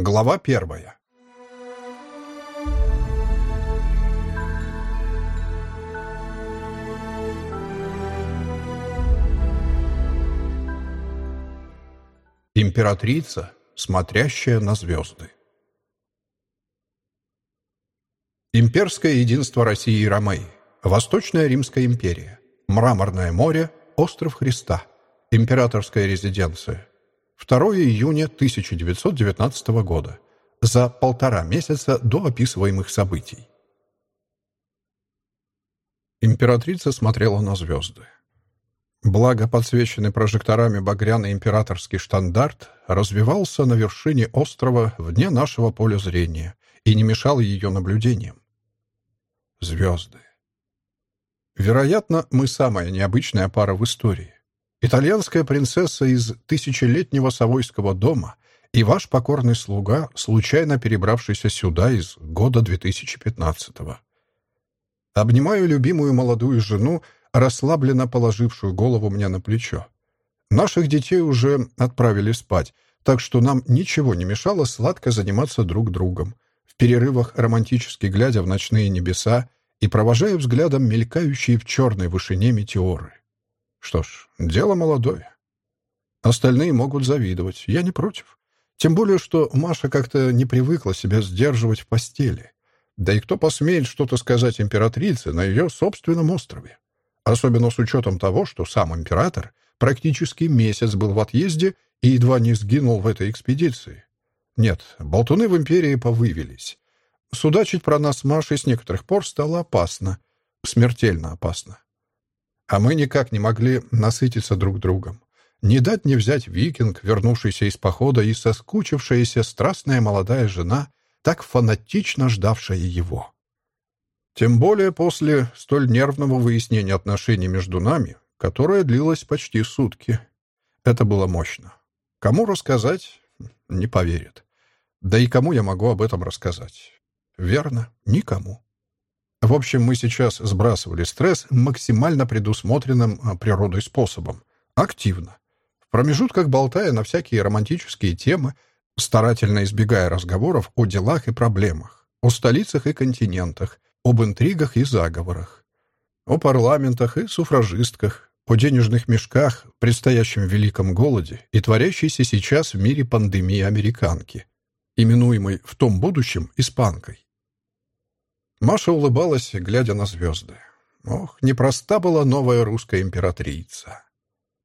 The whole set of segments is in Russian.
Глава первая. Императрица, смотрящая на звезды. Имперское единство России и Ромеи. Восточная Римская империя. Мраморное море. Остров Христа. Императорская резиденция. 2 июня 1919 года. За полтора месяца до описываемых событий. Императрица смотрела на звезды. Благо подсвеченный прожекторами багряный императорский штандарт развивался на вершине острова вне нашего поля зрения и не мешал ее наблюдениям. Звезды. Вероятно, мы самая необычная пара в истории. Итальянская принцесса из тысячелетнего Савойского дома и ваш покорный слуга, случайно перебравшийся сюда из года 2015-го. Обнимаю любимую молодую жену, расслабленно положившую голову мне на плечо. Наших детей уже отправили спать, так что нам ничего не мешало сладко заниматься друг другом, в перерывах романтически глядя в ночные небеса и провожая взглядом мелькающие в черной вышине метеоры. Что ж, дело молодое. Остальные могут завидовать, я не против. Тем более, что Маша как-то не привыкла себя сдерживать в постели. Да и кто посмеет что-то сказать императрице на ее собственном острове? Особенно с учетом того, что сам император практически месяц был в отъезде и едва не сгинул в этой экспедиции. Нет, болтуны в империи повывелись. Судачить про нас с Машей с некоторых пор стало опасно. Смертельно опасно. А мы никак не могли насытиться друг другом. Не дать не взять викинг, вернувшийся из похода, и соскучившаяся страстная молодая жена, так фанатично ждавшая его. Тем более после столь нервного выяснения отношений между нами, которое длилось почти сутки. Это было мощно. Кому рассказать, не поверит. Да и кому я могу об этом рассказать? Верно, никому. В общем, мы сейчас сбрасывали стресс максимально предусмотренным а, природой способом. Активно. В промежутках болтая на всякие романтические темы, старательно избегая разговоров о делах и проблемах, о столицах и континентах, об интригах и заговорах, о парламентах и суфражистках, о денежных мешках, предстоящем великом голоде и творящейся сейчас в мире пандемии американки, именуемой в том будущем испанкой. Маша улыбалась, глядя на звезды. Ох, непроста была новая русская императрица.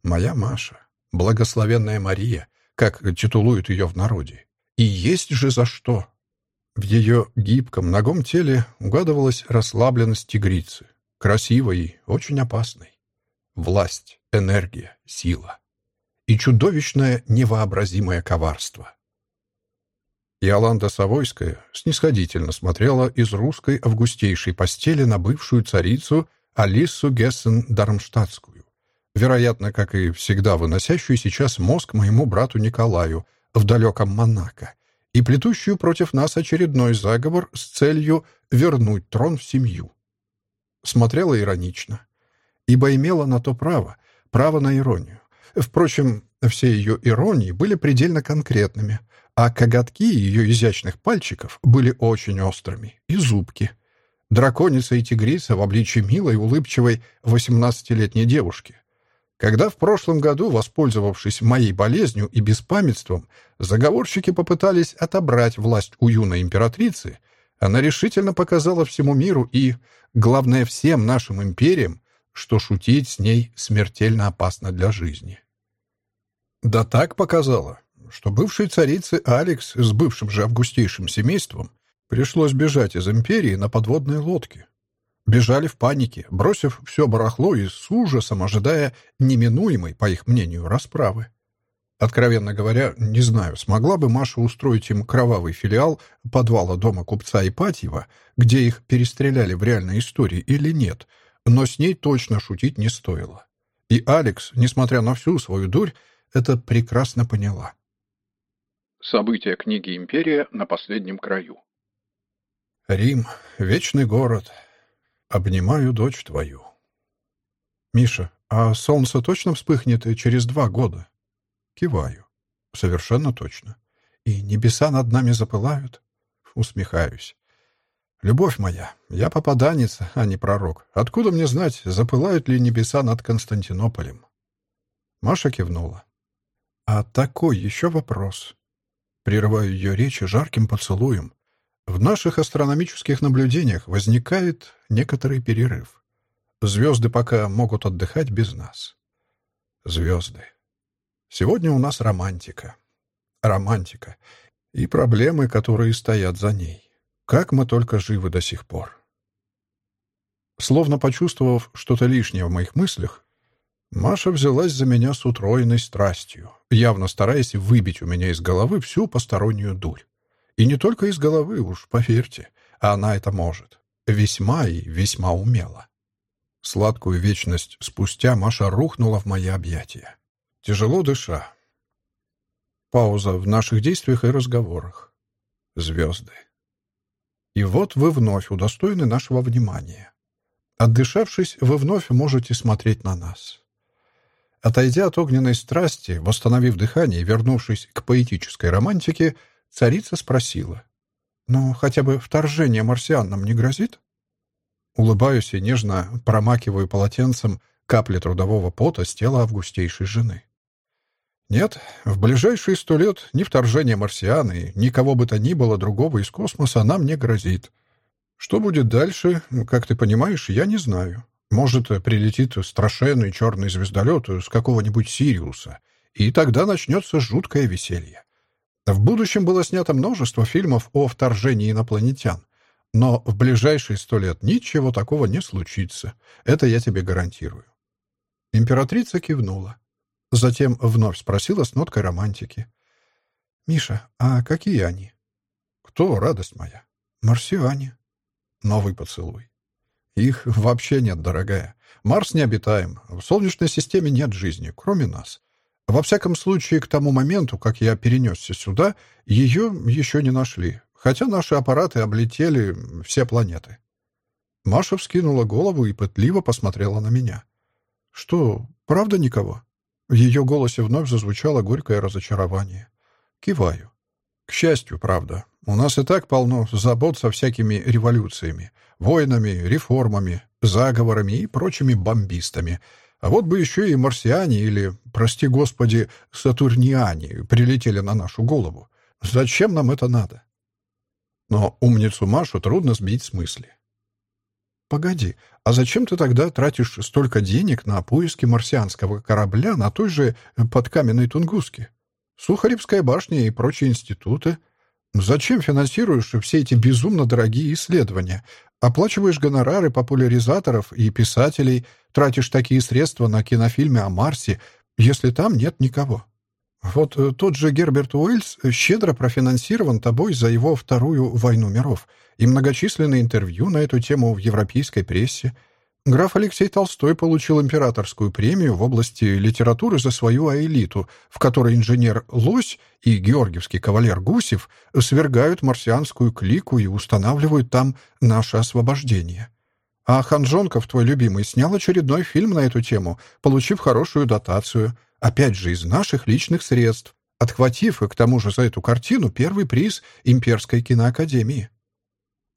Моя Маша, благословенная Мария, как титулуют ее в народе. И есть же за что. В ее гибком, ногом теле угадывалась расслабленность тигрицы, красивой и очень опасной. Власть, энергия, сила. И чудовищное невообразимое коварство. Иоланда Савойская снисходительно смотрела из русской августейшей постели на бывшую царицу Алису Гессен-Дармштадтскую, вероятно, как и всегда выносящую сейчас мозг моему брату Николаю в далеком Монако и плетущую против нас очередной заговор с целью вернуть трон в семью. Смотрела иронично, ибо имела на то право, право на иронию. Впрочем, все ее иронии были предельно конкретными — а коготки ее изящных пальчиков были очень острыми, и зубки. Драконица и тигрица в обличье милой, улыбчивой восемнадцатилетней девушки. Когда в прошлом году, воспользовавшись моей болезнью и беспамятством, заговорщики попытались отобрать власть у юной императрицы, она решительно показала всему миру и, главное, всем нашим империям, что шутить с ней смертельно опасно для жизни. Да так показала, что бывшей царице Алекс с бывшим же августейшим семейством пришлось бежать из империи на подводной лодке. Бежали в панике, бросив все барахло и с ужасом ожидая неминуемой, по их мнению, расправы. Откровенно говоря, не знаю, смогла бы Маша устроить им кровавый филиал подвала дома купца Ипатьева, где их перестреляли в реальной истории, или нет, но с ней точно шутить не стоило. И Алекс, несмотря на всю свою дурь, это прекрасно поняла. События книги «Империя» на последнем краю. Рим, вечный город. Обнимаю дочь твою. Миша, а солнце точно вспыхнет через два года? Киваю. Совершенно точно. и небеса над нами запылают. Усмехаюсь. «Любовь моя, я попаданец, а не пророк. Откуда мне знать, запылают ли небеса над Константинополем?» Маша кивнула. «А такой еще вопрос». Прерываю ее речь жарким поцелуем. В наших астрономических наблюдениях возникает некоторый перерыв. Звезды пока могут отдыхать без нас. Звезды. Сегодня у нас романтика. Романтика. И проблемы, которые стоят за ней. Как мы только живы до сих пор. Словно почувствовав что-то лишнее в моих мыслях, Маша взялась за меня с утроенной страстью, явно стараясь выбить у меня из головы всю постороннюю дурь. И не только из головы, уж поверьте, а она это может. Весьма и весьма умело. Сладкую вечность спустя Маша рухнула в мои объятия. Тяжело дыша. Пауза в наших действиях и разговорах. Звезды. И вот вы вновь удостоены нашего внимания. Отдышавшись, вы вновь можете смотреть на нас. Отойдя от огненной страсти, восстановив дыхание и вернувшись к поэтической романтике, царица спросила. «Ну, хотя бы вторжение марсиан нам не грозит?» Улыбаюсь и нежно промакиваю полотенцем капли трудового пота с тела августейшей жены. Нет, в ближайшие сто лет ни вторжение марсиан и никого бы то ни было другого из космоса нам не грозит. Что будет дальше, как ты понимаешь, я не знаю. Может, прилетит страшенный черный звездолет с какого-нибудь Сириуса, и тогда начнется жуткое веселье. В будущем было снято множество фильмов о вторжении инопланетян, но в ближайшие сто лет ничего такого не случится. Это я тебе гарантирую. Императрица кивнула. Затем вновь спросила с ноткой романтики. «Миша, а какие они?» «Кто, радость моя?» «Марсиане». Новый поцелуй. Их вообще нет, дорогая. Марс необитаем. В Солнечной системе нет жизни, кроме нас. Во всяком случае, к тому моменту, как я перенесся сюда, ее еще не нашли, хотя наши аппараты облетели все планеты. Маша вскинула голову и пытливо посмотрела на меня. «Что, правда никого?» В ее голосе вновь зазвучало горькое разочарование. Киваю. К счастью, правда. У нас и так полно забот со всякими революциями, войнами, реформами, заговорами и прочими бомбистами. А вот бы еще и марсиане или, прости господи, сатурниане прилетели на нашу голову. Зачем нам это надо? Но умницу Машу трудно сбить с мысли. «Погоди, а зачем ты тогда тратишь столько денег на поиски марсианского корабля на той же подкаменной Тунгуске? Сухаревская башня и прочие институты — Зачем финансируешь все эти безумно дорогие исследования? Оплачиваешь гонорары популяризаторов и писателей, тратишь такие средства на кинофильмы о Марсе, если там нет никого. Вот э, тот же Герберт Уэльс щедро профинансирован тобой за его вторую «Войну миров» и многочисленные интервью на эту тему в европейской прессе — Граф Алексей Толстой получил императорскую премию в области литературы за свою аэлиту, в которой инженер Лось и георгиевский кавалер Гусев свергают марсианскую клику и устанавливают там наше освобождение. А Ханжонков, твой любимый, снял очередной фильм на эту тему, получив хорошую дотацию, опять же из наших личных средств, отхватив, и к тому же за эту картину, первый приз Имперской киноакадемии.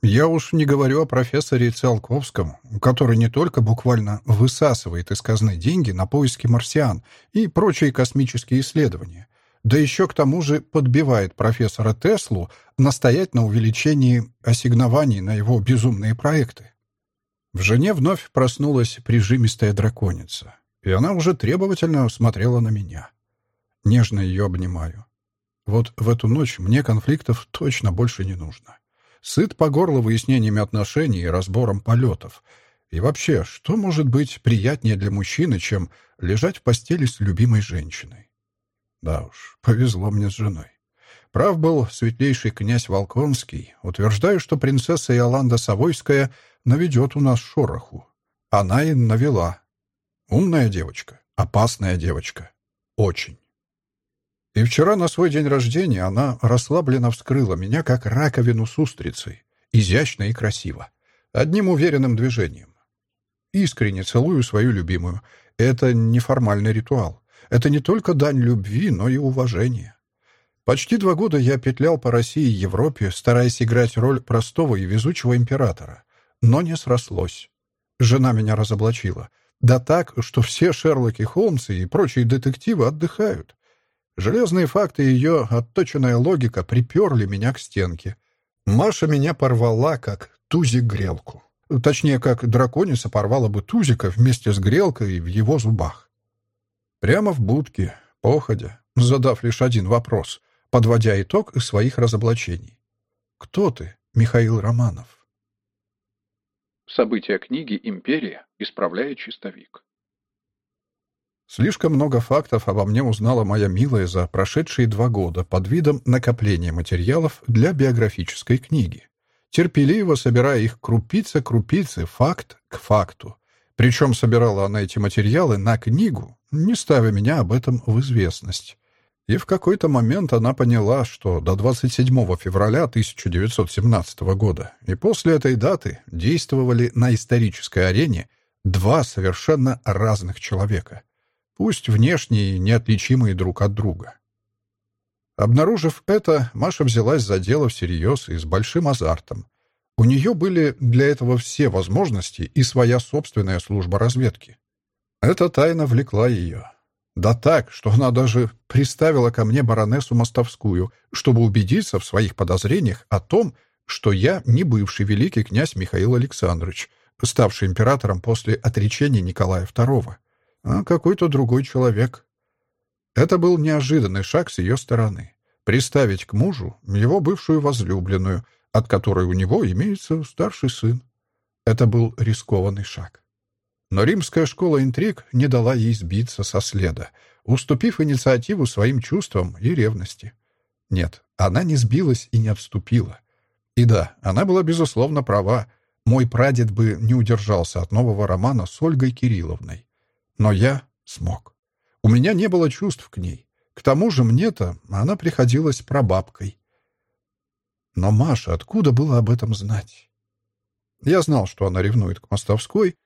Я уж не говорю о профессоре Циолковском, который не только буквально высасывает из казны деньги на поиски марсиан и прочие космические исследования, да еще к тому же подбивает профессора Теслу настоять на увеличении ассигнований на его безумные проекты. В жене вновь проснулась прижимистая драконица, и она уже требовательно смотрела на меня. Нежно ее обнимаю. Вот в эту ночь мне конфликтов точно больше не нужно. Сыт по горло выяснениями отношений и разбором полетов. И вообще, что может быть приятнее для мужчины, чем лежать в постели с любимой женщиной? Да уж, повезло мне с женой. Прав был светлейший князь Волконский, утверждая, что принцесса Иоланда Савойская наведет у нас шороху. Она и навела. Умная девочка, опасная девочка. Очень. И вчера на свой день рождения она расслабленно вскрыла меня, как раковину с устрицей, изящно и красиво, одним уверенным движением. Искренне целую свою любимую. Это неформальный ритуал. Это не только дань любви, но и уважения. Почти два года я петлял по России и Европе, стараясь играть роль простого и везучего императора. Но не срослось. Жена меня разоблачила. Да так, что все Шерлоки Холмсы и прочие детективы отдыхают. Железные факты и ее отточенная логика приперли меня к стенке. Маша меня порвала, как тузик-грелку. Точнее, как драконица порвала бы тузика вместе с грелкой в его зубах. Прямо в будке, походя, задав лишь один вопрос подводя итог своих разоблачений. «Кто ты, Михаил Романов?» События книги «Империя. Исправляя чистовик». Слишком много фактов обо мне узнала моя милая за прошедшие два года под видом накопления материалов для биографической книги, терпеливо собирая их крупица-крупицы, факт к факту. Причем собирала она эти материалы на книгу, не ставя меня об этом в известность. И в какой-то момент она поняла, что до 27 февраля 1917 года и после этой даты действовали на исторической арене два совершенно разных человека, пусть внешне и неотличимые друг от друга. Обнаружив это, Маша взялась за дело всерьез и с большим азартом. У нее были для этого все возможности и своя собственная служба разведки. Эта тайна влекла ее. Да так, что она даже приставила ко мне баронессу Мостовскую, чтобы убедиться в своих подозрениях о том, что я не бывший великий князь Михаил Александрович, ставший императором после отречения Николая II, а какой-то другой человек. Это был неожиданный шаг с ее стороны. Приставить к мужу его бывшую возлюбленную, от которой у него имеется старший сын. Это был рискованный шаг. Но римская школа интриг не дала ей сбиться со следа, уступив инициативу своим чувствам и ревности. Нет, она не сбилась и не отступила. И да, она была безусловно права. Мой прадед бы не удержался от нового романа с Ольгой Кирилловной. Но я смог. У меня не было чувств к ней. К тому же мне-то она приходилась прабабкой. Но Маша откуда было об этом знать? Я знал, что она ревнует к Мостовской,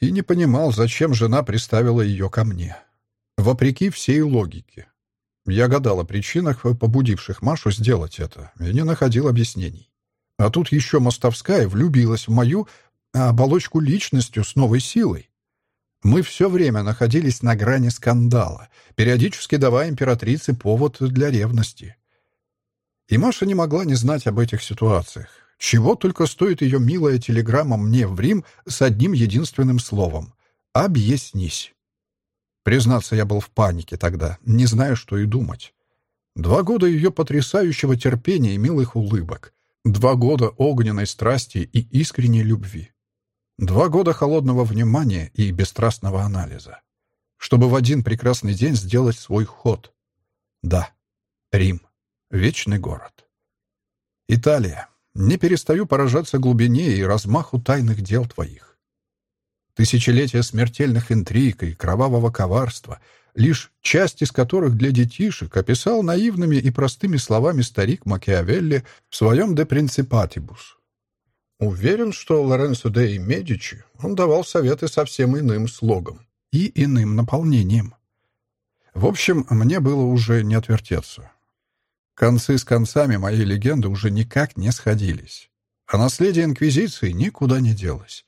и не понимал, зачем жена приставила ее ко мне. Вопреки всей логике. Я гадал о причинах, побудивших Машу сделать это, и не находил объяснений. А тут еще Мостовская влюбилась в мою оболочку личностью с новой силой. Мы все время находились на грани скандала, периодически давая императрице повод для ревности. И Маша не могла не знать об этих ситуациях. Чего только стоит ее милая телеграмма мне в Рим с одним единственным словом «Объяснись». Признаться, я был в панике тогда, не зная, что и думать. Два года ее потрясающего терпения и милых улыбок. Два года огненной страсти и искренней любви. Два года холодного внимания и бесстрастного анализа. Чтобы в один прекрасный день сделать свой ход. Да, Рим. Вечный город. Италия. Не перестаю поражаться глубине и размаху тайных дел твоих. Тысячелетия смертельных интриг и кровавого коварства, лишь часть из которых для детишек описал наивными и простыми словами старик Макиавелли в своем «De Principatibus». Уверен, что Лоренцо де Медичи он давал советы совсем иным слогом и иным наполнением. В общем, мне было уже не отвертеться. Концы с концами моей легенды уже никак не сходились. А наследие Инквизиции никуда не делось.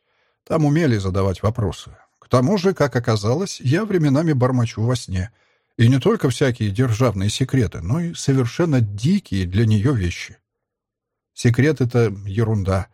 Там умели задавать вопросы. К тому же, как оказалось, я временами бормочу во сне. И не только всякие державные секреты, но и совершенно дикие для нее вещи. Секрет — это ерунда.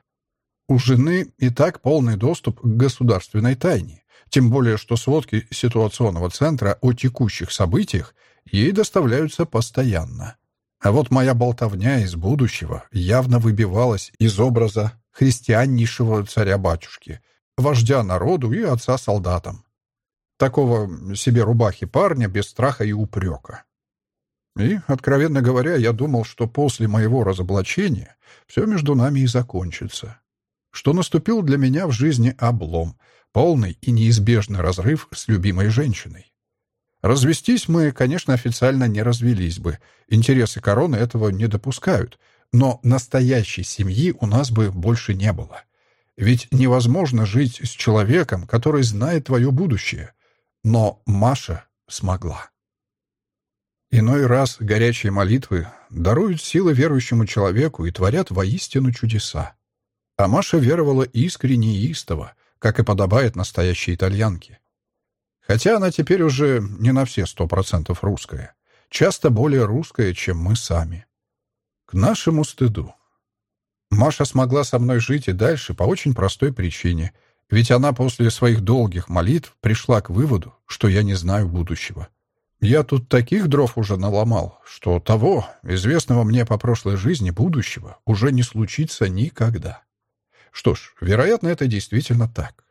У жены и так полный доступ к государственной тайне. Тем более, что сводки ситуационного центра о текущих событиях ей доставляются постоянно. А вот моя болтовня из будущего явно выбивалась из образа христианнейшего царя-батюшки, вождя народу и отца солдатам. Такого себе рубахи парня без страха и упрека. И, откровенно говоря, я думал, что после моего разоблачения все между нами и закончится. Что наступил для меня в жизни облом, полный и неизбежный разрыв с любимой женщиной. Развестись мы, конечно, официально не развелись бы. Интересы короны этого не допускают. Но настоящей семьи у нас бы больше не было. Ведь невозможно жить с человеком, который знает твое будущее. Но Маша смогла. Иной раз горячие молитвы даруют силы верующему человеку и творят воистину чудеса. А Маша веровала искренне и истово, как и подобает настоящей итальянке. Хотя она теперь уже не на все сто процентов русская. Часто более русская, чем мы сами. К нашему стыду. Маша смогла со мной жить и дальше по очень простой причине. Ведь она после своих долгих молитв пришла к выводу, что я не знаю будущего. Я тут таких дров уже наломал, что того, известного мне по прошлой жизни будущего, уже не случится никогда. Что ж, вероятно, это действительно так.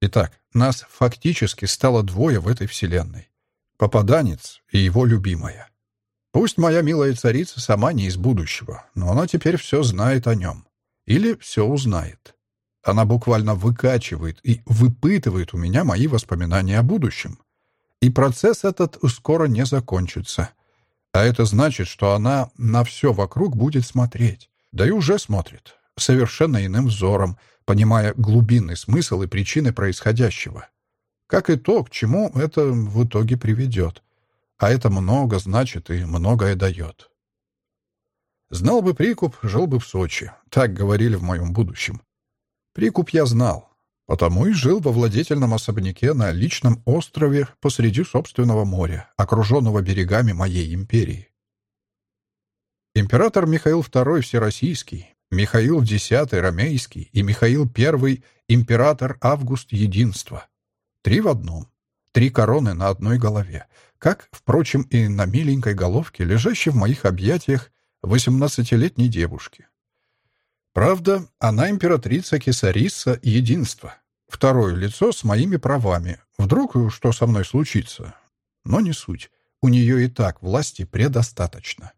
Итак, нас фактически стало двое в этой вселенной. Попаданец и его любимая. Пусть моя милая царица сама не из будущего, но она теперь все знает о нем. Или все узнает. Она буквально выкачивает и выпытывает у меня мои воспоминания о будущем. И процесс этот скоро не закончится. А это значит, что она на все вокруг будет смотреть. Да и уже смотрит. Совершенно иным взором, понимая глубинный смысл и причины происходящего. Как и то, к чему это в итоге приведет. А это много значит и многое дает. Знал бы Прикуп, жил бы в Сочи. Так говорили в моем будущем. Прикуп я знал, потому и жил во владетельном особняке на личном острове посреди собственного моря, окруженного берегами моей империи. Император Михаил II Всероссийский Михаил X Ромейский и Михаил I император Август Единства. Три в одном. Три короны на одной голове. Как, впрочем, и на миленькой головке, лежащей в моих объятиях восемнадцатилетней девушки. Правда, она императрица Кесариса Единства. Второе лицо с моими правами. Вдруг что со мной случится? Но не суть. У нее и так власти предостаточно.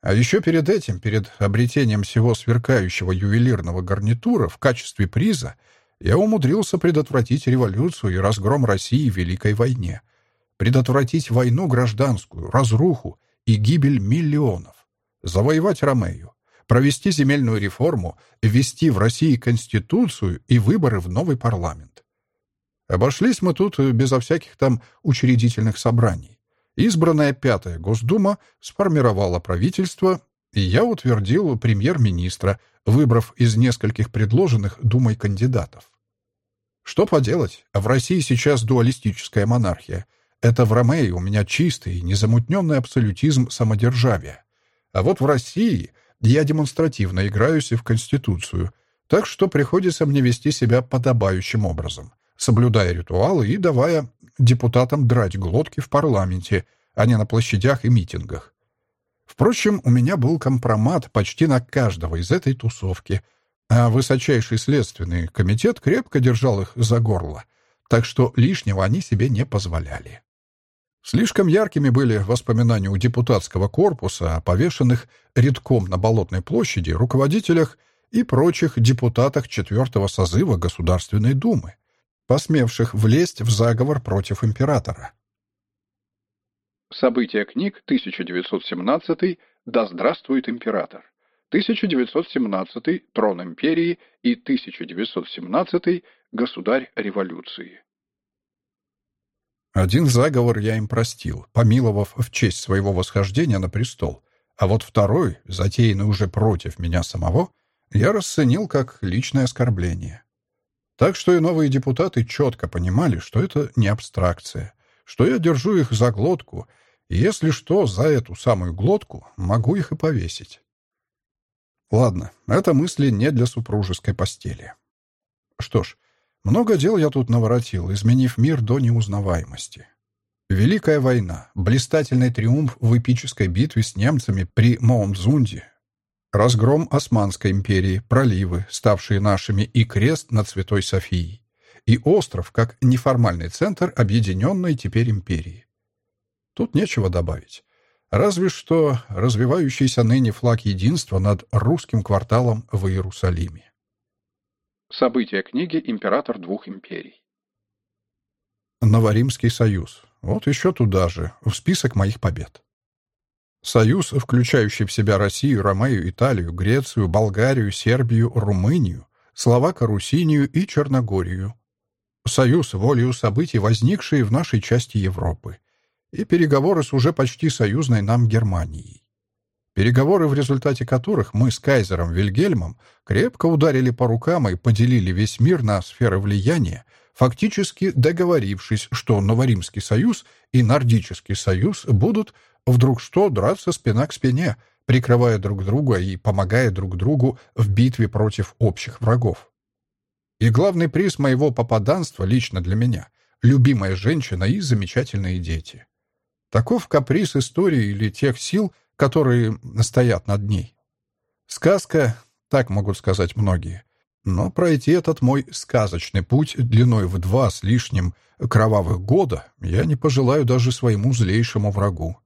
А еще перед этим, перед обретением всего сверкающего ювелирного гарнитура в качестве приза, я умудрился предотвратить революцию и разгром России в Великой войне, предотвратить войну гражданскую, разруху и гибель миллионов, завоевать Ромею, провести земельную реформу, ввести в России Конституцию и выборы в новый парламент. Обошлись мы тут безо всяких там учредительных собраний. Избранная Пятая Госдума сформировала правительство, и я утвердил премьер-министра, выбрав из нескольких предложенных Думой кандидатов. Что поделать, в России сейчас дуалистическая монархия. Это в Ромее у меня чистый, незамутненный абсолютизм самодержавия. А вот в России я демонстративно играюсь и в Конституцию, так что приходится мне вести себя подобающим образом, соблюдая ритуалы и давая депутатам драть глотки в парламенте, а не на площадях и митингах. Впрочем, у меня был компромат почти на каждого из этой тусовки, а высочайший следственный комитет крепко держал их за горло, так что лишнего они себе не позволяли. Слишком яркими были воспоминания у депутатского корпуса о повешенных редком на Болотной площади руководителях и прочих депутатах четвертого созыва Государственной Думы, посмевших влезть в заговор против императора. События книг 1917 «Да здравствует император», 1917 «Трон империи» и 1917 «Государь революции». Один заговор я им простил, помиловав в честь своего восхождения на престол, а вот второй, затеянный уже против меня самого, я расценил как личное оскорбление. Так что и новые депутаты четко понимали, что это не абстракция, что я держу их за глотку, и если что, за эту самую глотку могу их и повесить. Ладно, это мысли не для супружеской постели. Что ж, много дел я тут наворотил, изменив мир до неузнаваемости. Великая война, блистательный триумф в эпической битве с немцами при Моумзунде, Разгром Османской империи, проливы, ставшие нашими, и крест над Святой Софией. И остров, как неформальный центр объединенной теперь империи. Тут нечего добавить. Разве что развивающийся ныне флаг единства над русским кварталом в Иерусалиме. События книги «Император двух империй». Новоримский союз. Вот еще туда же, в список моих побед. Союз, включающий в себя Россию, Ромею, Италию, Грецию, Болгарию, Сербию, Румынию, Словако-Русинию и Черногорию. Союз, волею событий, возникший в нашей части Европы. и переговоры с уже почти союзной нам Германией. Переговоры, в результате которых мы с кайзером Вильгельмом крепко ударили по рукам и поделили весь мир на сферы влияния, фактически договорившись, что Новоримский союз и Нордический союз будут вдруг что драться спина к спине, прикрывая друг друга и помогая друг другу в битве против общих врагов. И главный приз моего попаданства лично для меня — любимая женщина и замечательные дети. Таков каприз истории или тех сил, которые стоят над ней. Сказка, так могут сказать многие. Но пройти этот мой сказочный путь длиной в два с лишним кровавых года я не пожелаю даже своему злейшему врагу.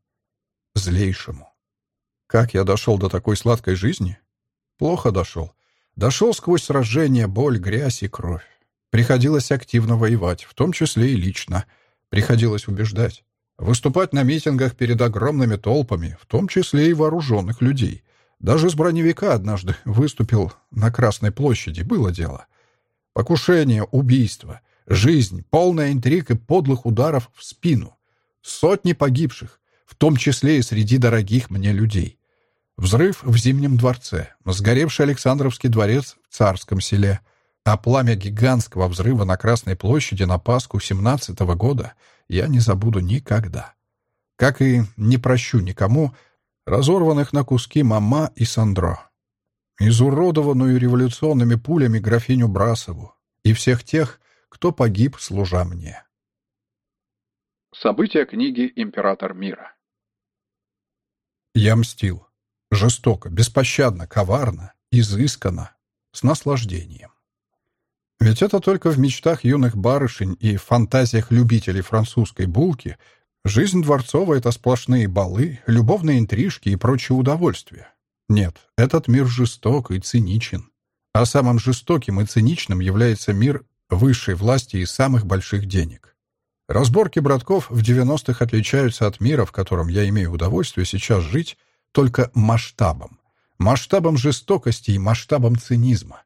Злейшему. Как я дошел до такой сладкой жизни? Плохо дошел. Дошел сквозь сражения, боль, грязь и кровь. Приходилось активно воевать, в том числе и лично. Приходилось убеждать. Выступать на митингах перед огромными толпами, в том числе и вооруженных людей. Даже с броневика однажды выступил на Красной площади, было дело. Покушение, убийство, жизнь, полная интриг и подлых ударов в спину. Сотни погибших, в том числе и среди дорогих мне людей. Взрыв в Зимнем дворце, сгоревший Александровский дворец в Царском селе, а пламя гигантского взрыва на Красной площади на Пасху 17 -го года я не забуду никогда. Как и не прощу никому разорванных на куски мама и Сандро, изуродованную революционными пулями графиню Брасову и всех тех, кто погиб, служа мне. События книги «Император мира». Я мстил. Жестоко, беспощадно, коварно, изысканно, с наслаждением. Ведь это только в мечтах юных барышень и фантазиях любителей французской булки жизнь дворцовая — это сплошные балы, любовные интрижки и прочие удовольствия. Нет, этот мир жесток и циничен. А самым жестоким и циничным является мир высшей власти и самых больших денег. Разборки братков в 90-х отличаются от мира, в котором я имею удовольствие сейчас жить, только масштабом. Масштабом жестокости и масштабом цинизма.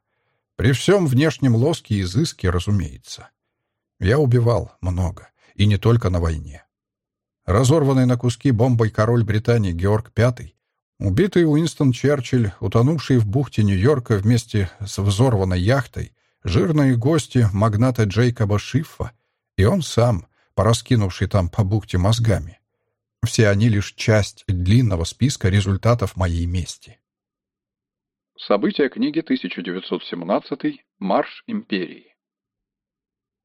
При всем внешнем лоске и изыске, разумеется. Я убивал много, и не только на войне. Разорванный на куски бомбой король Британии Георг V, убитый Уинстон Черчилль, утонувший в бухте Нью-Йорка вместе с взорванной яхтой, жирные гости магната Джейкоба Шиффа и он сам, пораскинувший там по бухте мозгами. Все они лишь часть длинного списка результатов моей мести. События книги 1917 «Марш империи».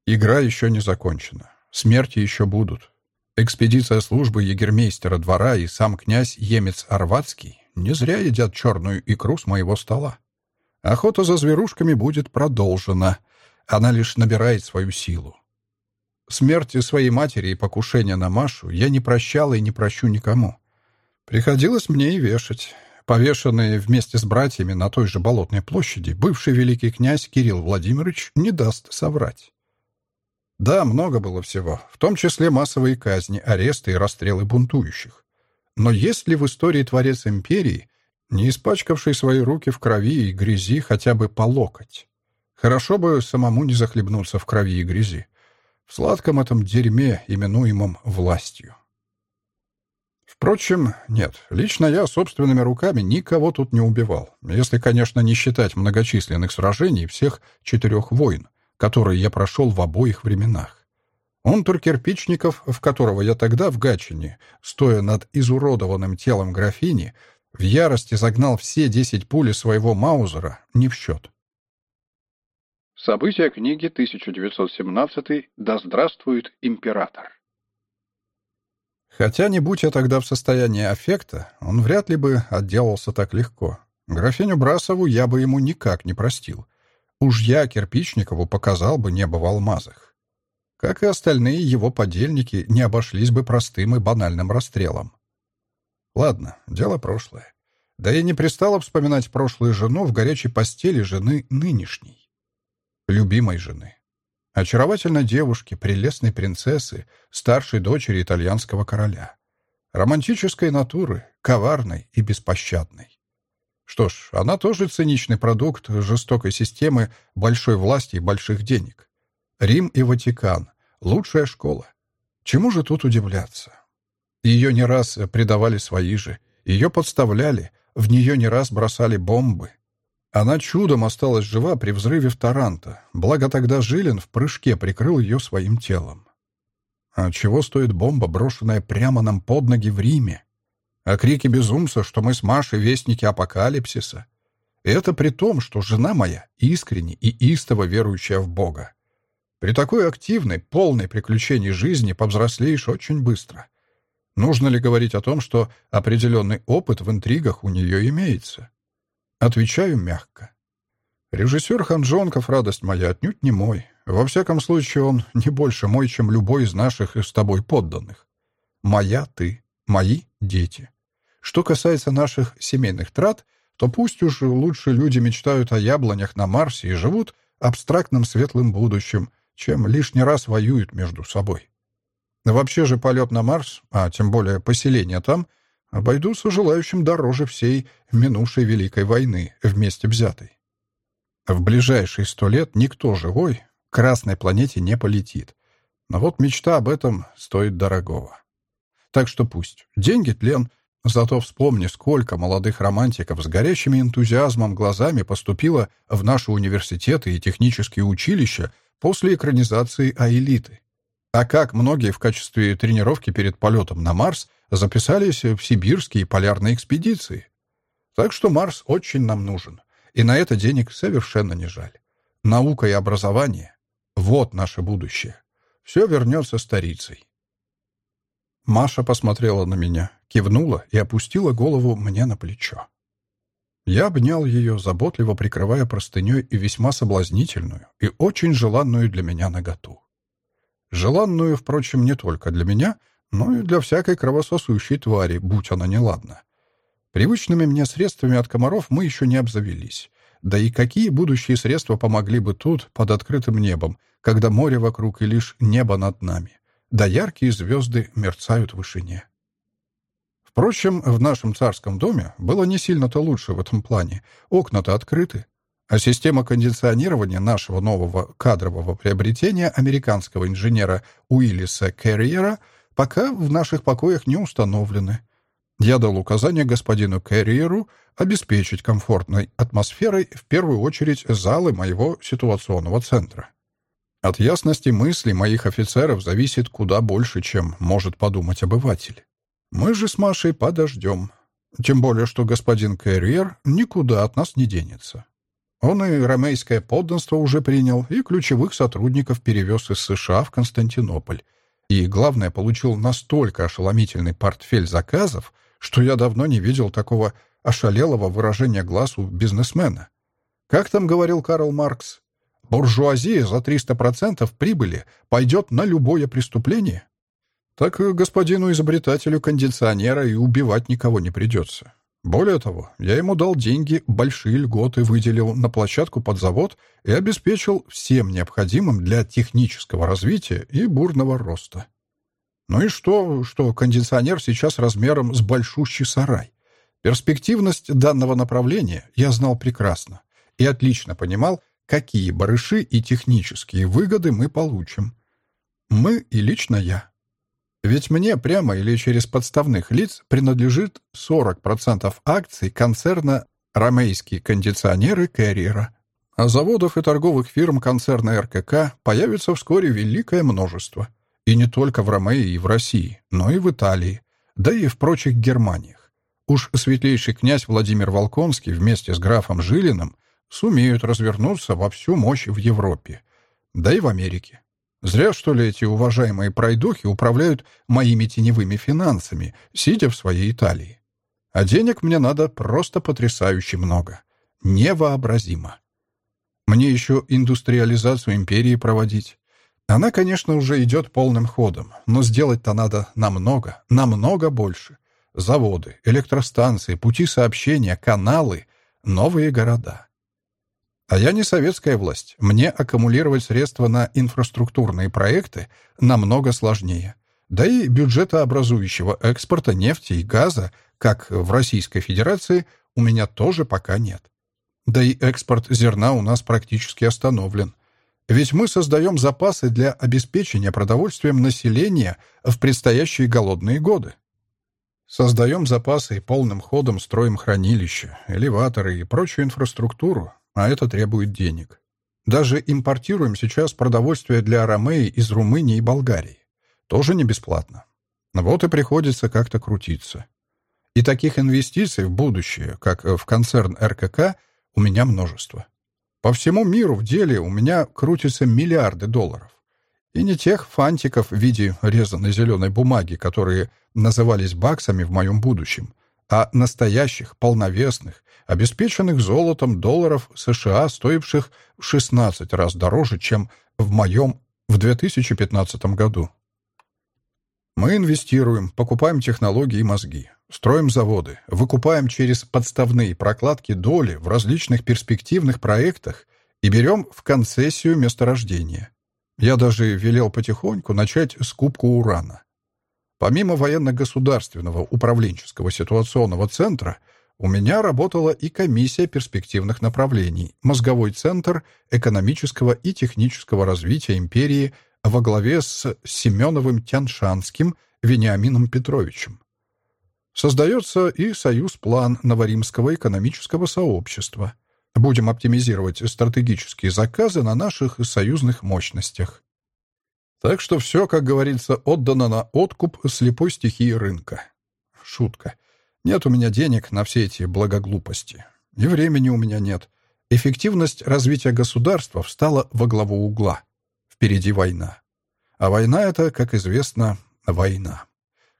Игра еще не закончена. Смерти еще будут. Экспедиция службы егермейстера двора и сам князь Емец Арватский не зря едят черную икру с моего стола. Охота за зверушками будет продолжена. Она лишь набирает свою силу. Смерти своей матери и покушения на Машу я не прощал и не прощу никому. Приходилось мне и вешать. Повешенный вместе с братьями на той же Болотной площади, бывший великий князь Кирилл Владимирович не даст соврать. Да, много было всего, в том числе массовые казни, аресты и расстрелы бунтующих. Но есть ли в истории творец империи, не испачкавший свои руки в крови и грязи хотя бы по локоть? Хорошо бы самому не захлебнуться в крови и грязи в сладком этом дерьме, именуемом властью. Впрочем, нет, лично я собственными руками никого тут не убивал, если, конечно, не считать многочисленных сражений всех четырех войн, которые я прошел в обоих временах. Унтер Кирпичников, в которого я тогда в Гатчине, стоя над изуродованным телом графини, в ярости загнал все десять пули своего Маузера, не в счет. События книги 1917 «Да здравствует император». Хотя, не будь я тогда в состоянии аффекта, он вряд ли бы отделался так легко. Графиню Брасову я бы ему никак не простил. Уж я Кирпичникову показал бы небо в алмазах. Как и остальные его подельники, не обошлись бы простым и банальным расстрелом. Ладно, дело прошлое. Да и не пристало вспоминать прошлую жену в горячей постели жены нынешней любимой жены. Очаровательной девушки, прелестной принцессы, старшей дочери итальянского короля. Романтической натуры, коварной и беспощадной. Что ж, она тоже циничный продукт жестокой системы большой власти и больших денег. Рим и Ватикан — лучшая школа. Чему же тут удивляться? Ее не раз предавали свои же, ее подставляли, в нее не раз бросали бомбы. Она чудом осталась жива при взрыве в Таранто, благо тогда Жилин в прыжке прикрыл ее своим телом. А чего стоит бомба, брошенная прямо нам под ноги в Риме? А крики безумца, что мы с Машей вестники апокалипсиса. Это при том, что жена моя искренне и истово верующая в Бога. При такой активной, полной приключений жизни повзрослеешь очень быстро. Нужно ли говорить о том, что определенный опыт в интригах у нее имеется? Отвечаю мягко. Режиссер Ханжонков, радость моя, отнюдь не мой. Во всяком случае, он не больше мой, чем любой из наших с тобой подданных. Моя ты, мои дети. Что касается наших семейных трат, то пусть уж лучше люди мечтают о яблонях на Марсе и живут абстрактным светлым будущим, чем лишний раз воюют между собой. Вообще же полет на Марс, а тем более поселение там, обойдутся желающим дороже всей минувшей Великой войны вместе взятой. В ближайшие сто лет никто живой к Красной планете не полетит. Но вот мечта об этом стоит дорогого. Так что пусть. Деньги — тлен. Зато вспомни, сколько молодых романтиков с горящими энтузиазмом глазами поступило в наши университеты и технические училища после экранизации «Аэлиты». А как многие в качестве тренировки перед полетом на Марс записались в сибирские полярные экспедиции. Так что Марс очень нам нужен, и на это денег совершенно не жаль. Наука и образование — вот наше будущее. Все вернется старицей. Маша посмотрела на меня, кивнула и опустила голову мне на плечо. Я обнял ее, заботливо прикрывая простыней и весьма соблазнительную и очень желанную для меня наготу. Желанную, впрочем, не только для меня, но и для всякой кровососущей твари, будь она неладна. Привычными мне средствами от комаров мы еще не обзавелись. Да и какие будущие средства помогли бы тут, под открытым небом, когда море вокруг и лишь небо над нами, да яркие звезды мерцают в вышине. Впрочем, в нашем царском доме было не сильно-то лучше в этом плане. Окна-то открыты, а система кондиционирования нашего нового кадрового приобретения американского инженера Уиллиса Керриера пока в наших покоях не установлены. Я дал указание господину Керриеру обеспечить комфортной атмосферой в первую очередь залы моего ситуационного центра. От ясности мыслей моих офицеров зависит куда больше, чем может подумать обыватель. Мы же с Машей подождем. Тем более, что господин Керриер никуда от нас не денется. Он и ромейское подданство уже принял, и ключевых сотрудников перевез из США в Константинополь. И, главное, получил настолько ошеломительный портфель заказов, что я давно не видел такого ошалелого выражения глаз у бизнесмена. Как там говорил Карл Маркс? Буржуазия за 300% прибыли пойдет на любое преступление. Так господину изобретателю кондиционера и убивать никого не придется. Более того, я ему дал деньги, большие льготы выделил на площадку под завод и обеспечил всем необходимым для технического развития и бурного роста. Ну и что, что кондиционер сейчас размером с большущий сарай? Перспективность данного направления я знал прекрасно и отлично понимал, какие барыши и технические выгоды мы получим. Мы и лично я. Ведь мне прямо или через подставных лиц принадлежит 40% акций концерна «Ромейские кондиционеры Кэрриера». А заводов и торговых фирм концерна РКК появится вскоре великое множество. И не только в Ромеи и в России, но и в Италии, да и в прочих Германиях. Уж светлейший князь Владимир Волконский вместе с графом Жилиным сумеют развернуться во всю мощь в Европе, да и в Америке. Зря, что ли, эти уважаемые пройдохи управляют моими теневыми финансами, сидя в своей Италии. А денег мне надо просто потрясающе много. Невообразимо. Мне еще индустриализацию империи проводить. Она, конечно, уже идет полным ходом, но сделать-то надо намного, намного больше. Заводы, электростанции, пути сообщения, каналы, новые города. А я не советская власть. Мне аккумулировать средства на инфраструктурные проекты намного сложнее. Да и бюджетообразующего экспорта нефти и газа, как в Российской Федерации, у меня тоже пока нет. Да и экспорт зерна у нас практически остановлен. Ведь мы создаем запасы для обеспечения продовольствием населения в предстоящие голодные годы. Создаем запасы и полным ходом строим хранилища, элеваторы и прочую инфраструктуру, а это требует денег. Даже импортируем сейчас продовольствие для Ромеи из Румынии и Болгарии. Тоже не бесплатно. Вот и приходится как-то крутиться. И таких инвестиций в будущее, как в концерн РКК, у меня множество. По всему миру в деле у меня крутятся миллиарды долларов. И не тех фантиков в виде резаной зеленой бумаги, которые назывались баксами в моем будущем, а настоящих, полновесных, обеспеченных золотом долларов США, стоивших в 16 раз дороже, чем в моем в 2015 году. Мы инвестируем, покупаем технологии и мозги, строим заводы, выкупаем через подставные прокладки доли в различных перспективных проектах и берем в концессию месторождения. Я даже велел потихоньку начать скупку урана. Помимо военно-государственного управленческого ситуационного центра, у меня работала и комиссия перспективных направлений, мозговой центр экономического и технического развития империи во главе с Семеновым Тяншанским Вениамином Петровичем. Создается и союз-план Новоримского экономического сообщества. Будем оптимизировать стратегические заказы на наших союзных мощностях. Так что все, как говорится, отдано на откуп слепой стихии рынка. Шутка. Нет у меня денег на все эти благоглупости. И времени у меня нет. Эффективность развития государства встала во главу угла. Впереди война. А война — это, как известно, война.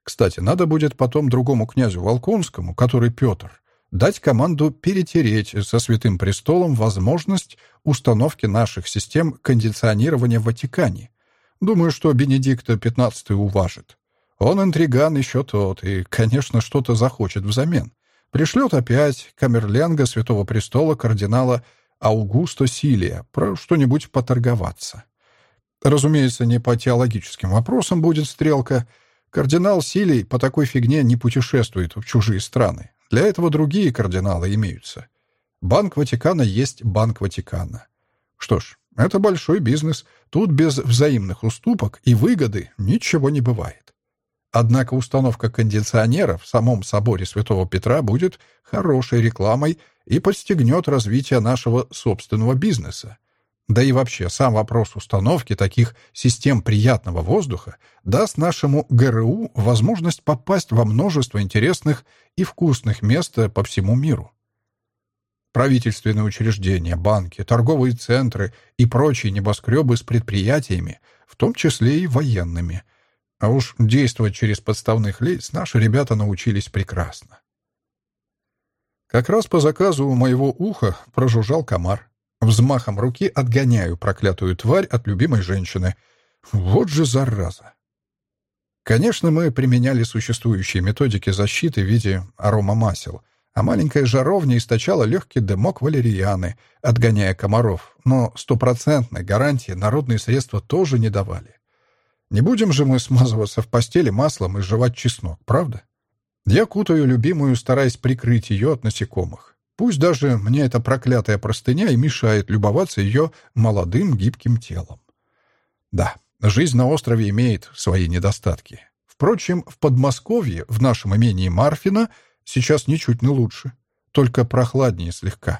Кстати, надо будет потом другому князю Волконскому, который Петр, дать команду перетереть со Святым Престолом возможность установки наших систем кондиционирования в Ватикане. Думаю, что Бенедикта XV уважит. Он интриган еще тот, и, конечно, что-то захочет взамен. Пришлет опять камерленга Святого Престола кардинала Аугусто Силия про что-нибудь поторговаться. Разумеется, не по теологическим вопросам будет стрелка. Кардинал Силий по такой фигне не путешествует в чужие страны. Для этого другие кардиналы имеются. Банк Ватикана есть Банк Ватикана. Что ж, это большой бизнес. Тут без взаимных уступок и выгоды ничего не бывает. Однако установка кондиционера в самом соборе Святого Петра будет хорошей рекламой и подстегнет развитие нашего собственного бизнеса. Да и вообще, сам вопрос установки таких систем приятного воздуха даст нашему ГРУ возможность попасть во множество интересных и вкусных мест по всему миру. Правительственные учреждения, банки, торговые центры и прочие небоскребы с предприятиями, в том числе и военными. А уж действовать через подставных лиц наши ребята научились прекрасно. Как раз по заказу у моего уха прожужжал комар. Взмахом руки отгоняю проклятую тварь от любимой женщины. Вот же зараза! Конечно, мы применяли существующие методики защиты в виде аромамасел, а маленькая жаровня источала легкий дымок валерьяны, отгоняя комаров, но стопроцентной гарантии народные средства тоже не давали. Не будем же мы смазываться в постели маслом и жевать чеснок, правда? Я кутаю любимую, стараясь прикрыть ее от насекомых. Пусть даже мне эта проклятая простыня и мешает любоваться ее молодым гибким телом. Да, жизнь на острове имеет свои недостатки. Впрочем, в Подмосковье, в нашем имении Марфина, сейчас ничуть не лучше. Только прохладнее слегка.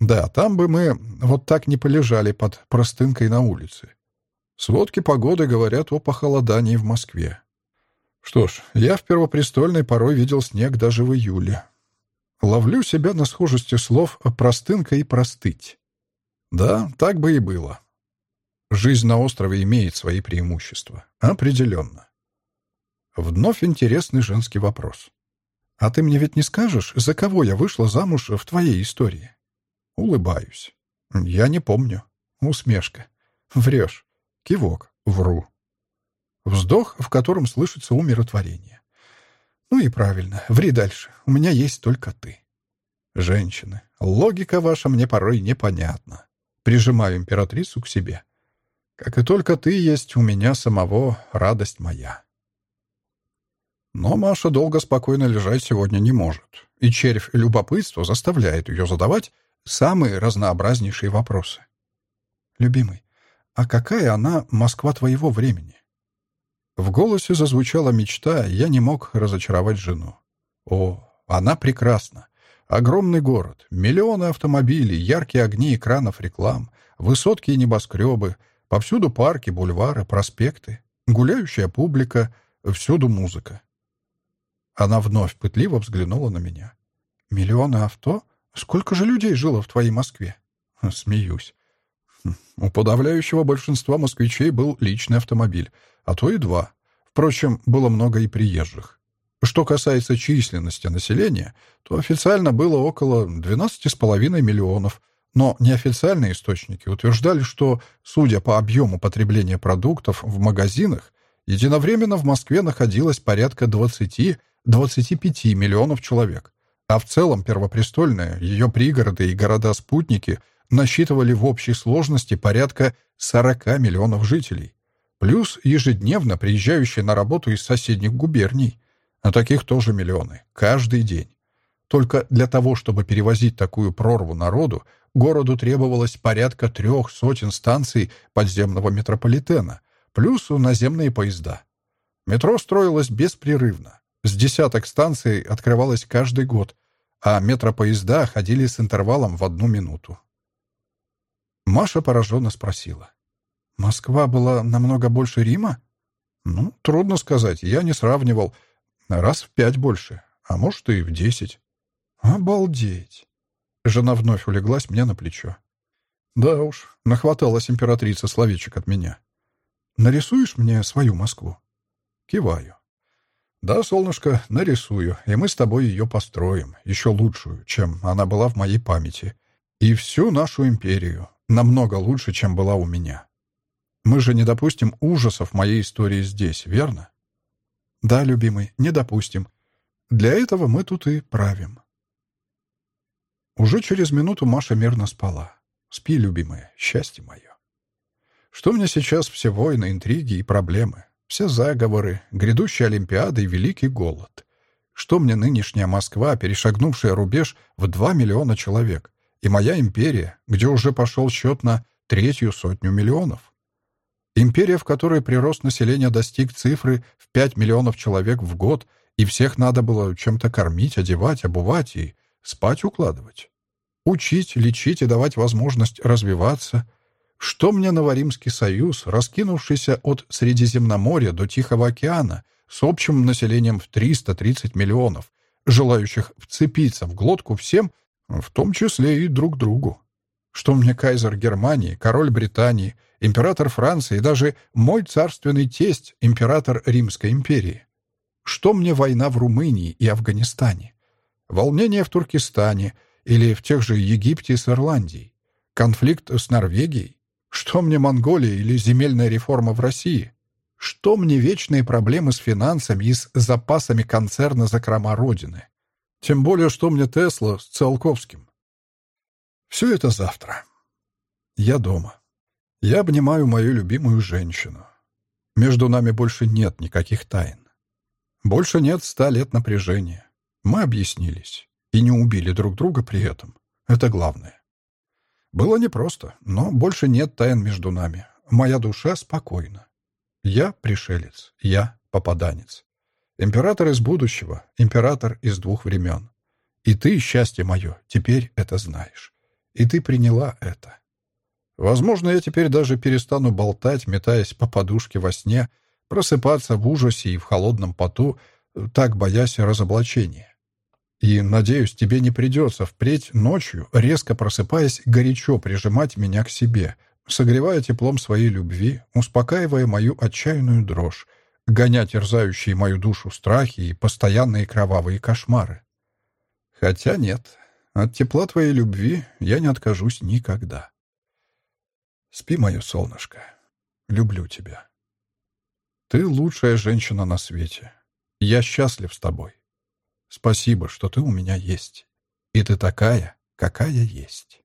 Да, там бы мы вот так не полежали под простынкой на улице. Сводки погоды говорят о похолодании в Москве. Что ж, я в Первопрестольной порой видел снег даже в июле. Ловлю себя на схожести слов «простынка» и «простыть». Да, так бы и было. Жизнь на острове имеет свои преимущества. Определенно. Вновь интересный женский вопрос. «А ты мне ведь не скажешь, за кого я вышла замуж в твоей истории?» Улыбаюсь. «Я не помню». Усмешка. «Врешь». Кивок. «Вру». Вздох, в котором слышится умиротворение. Ну и правильно, ври дальше. У меня есть только ты. Женщины, логика ваша мне порой непонятна. Прижимаю императрицу к себе. Как и только ты есть у меня самого радость моя. Но Маша долго спокойно лежать сегодня не может, и червь любопытства заставляет ее задавать самые разнообразнейшие вопросы. «Любимый, а какая она Москва твоего времени?» В голосе зазвучала мечта, я не мог разочаровать жену. О, она прекрасна. Огромный город, миллионы автомобилей, яркие огни экранов реклам, высотки и небоскребы, повсюду парки, бульвары, проспекты, гуляющая публика, всюду музыка. Она вновь пытливо взглянула на меня. «Миллионы авто? Сколько же людей жило в твоей Москве?» Смеюсь. У подавляющего большинства москвичей был личный автомобиль, а то и два. Впрочем, было много и приезжих. Что касается численности населения, то официально было около 12,5 миллионов, но неофициальные источники утверждали, что, судя по объему потребления продуктов в магазинах, единовременно в Москве находилось порядка 20-25 миллионов человек, а в целом Первопрестольная, ее пригороды и города-спутники насчитывали в общей сложности порядка 40 миллионов жителей, плюс ежедневно приезжающие на работу из соседних губерний – а таких тоже миллионы. Каждый день. Только для того, чтобы перевозить такую прорву народу, городу требовалось порядка трех сотен станций подземного метрополитена, плюс наземные поезда. Метро строилось беспрерывно. С десяток станций открывалось каждый год, а метропоезда ходили с интервалом в одну минуту. Маша пораженно спросила. «Москва была намного больше Рима?» «Ну, трудно сказать, я не сравнивал». Раз в пять больше, а может и в десять. Обалдеть! Жена вновь улеглась мне на плечо. Да уж, нахваталась императрица словечек от меня. Нарисуешь мне свою Москву? Киваю. Да, солнышко, нарисую, и мы с тобой ее построим, еще лучшую, чем она была в моей памяти. И всю нашу империю, намного лучше, чем была у меня. Мы же не допустим ужасов моей истории здесь, верно? Да, любимый, не допустим. Для этого мы тут и правим. Уже через минуту Маша мирно спала. Спи, любимая, счастье мое. Что мне сейчас все войны, интриги и проблемы? Все заговоры, грядущие Олимпиады и великий голод. Что мне нынешняя Москва, перешагнувшая рубеж в два миллиона человек, и моя империя, где уже пошел счет на третью сотню миллионов? Империя, в которой прирост населения достиг цифры в 5 миллионов человек в год, и всех надо было чем-то кормить, одевать, обувать и спать укладывать. Учить, лечить и давать возможность развиваться. Что мне Новоримский союз, раскинувшийся от Средиземноморья до Тихого океана, с общим населением в 330 миллионов, желающих вцепиться в глотку всем, в том числе и друг другу? Что мне кайзер Германии, король Британии — император Франции и даже мой царственный тесть, император Римской империи. Что мне война в Румынии и Афганистане? Волнение в Туркестане или в тех же Египте с Ирландией? Конфликт с Норвегией? Что мне Монголия или земельная реформа в России? Что мне вечные проблемы с финансами и с запасами концерна закрома Родины? Тем более, что мне Тесла с Циолковским. Все это завтра. Я дома. Я обнимаю мою любимую женщину. Между нами больше нет никаких тайн. Больше нет ста лет напряжения. Мы объяснились и не убили друг друга при этом. Это главное. Было непросто, но больше нет тайн между нами. Моя душа спокойна. Я пришелец, я попаданец. Император из будущего, император из двух времен. И ты, счастье мое, теперь это знаешь. И ты приняла это. Возможно, я теперь даже перестану болтать, метаясь по подушке во сне, просыпаться в ужасе и в холодном поту, так боясь разоблачения. И, надеюсь, тебе не придется впредь ночью, резко просыпаясь, горячо прижимать меня к себе, согревая теплом своей любви, успокаивая мою отчаянную дрожь, гоня терзающие мою душу страхи и постоянные кровавые кошмары. Хотя нет, от тепла твоей любви я не откажусь никогда. Спи, мое солнышко. Люблю тебя. Ты лучшая женщина на свете. Я счастлив с тобой. Спасибо, что ты у меня есть. И ты такая, какая есть.